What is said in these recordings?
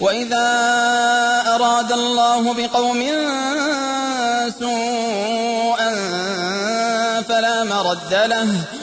وإذا أراد الله بقوم سوءا فلا مرد له.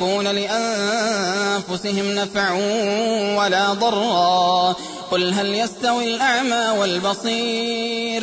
يملكون لأنفسهم نفعا ولا ضرا. قل هل يستوي الأعمى والبصير؟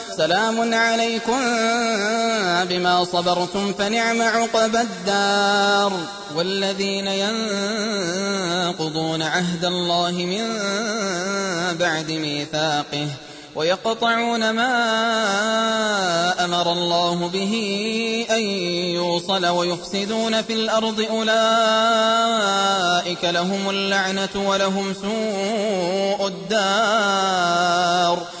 سلام عليكم بما صبرتم فنعم عقبى الدار والذين ينقضون عهد الله من بعد ميثاقه ويقطعون ما أمر الله به أن يوصل ويفسدون في الأرض أولئك لهم اللعنة ولهم سوء الدار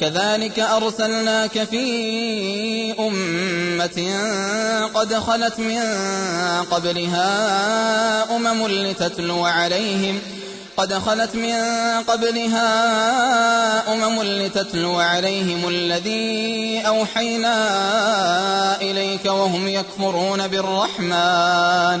كذلك أرسلناك في أمة قد خلت من قبلها أمم لتتلو عليهم قد خلت من قبلها أمم لتتلو عليهم الذي أوحينا إليك وهم يكفرون بالرحمن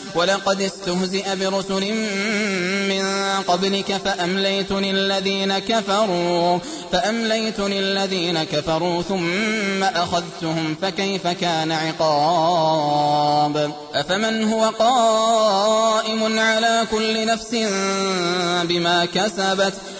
ولقد استهزئ برسل من قبلك فأمليت للذين كفروا فأمليت للذين كفروا ثم أخذتهم فكيف كان عقاب؟ أفمن هو قائم على كل نفس بما كسبت؟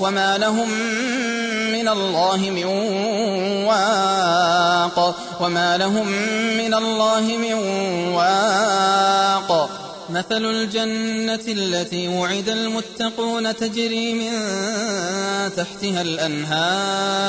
وما لهم من الله من واق وما لهم من الله من واق. مثل الجنة التي وعد المتقون تجري من تحتها الأنهار.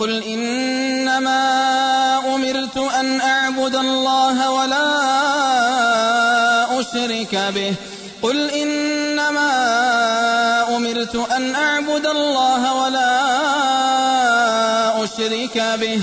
قل إنما أمرت أن أعبد الله ولا أشرك به. قل إنما أمرت أن أعبد الله ولا أشرك به.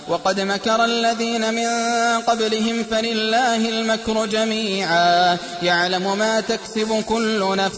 وقد مكر الذين من قبلهم فلله المكر جميعا. يعلم ما تكسب كل نفس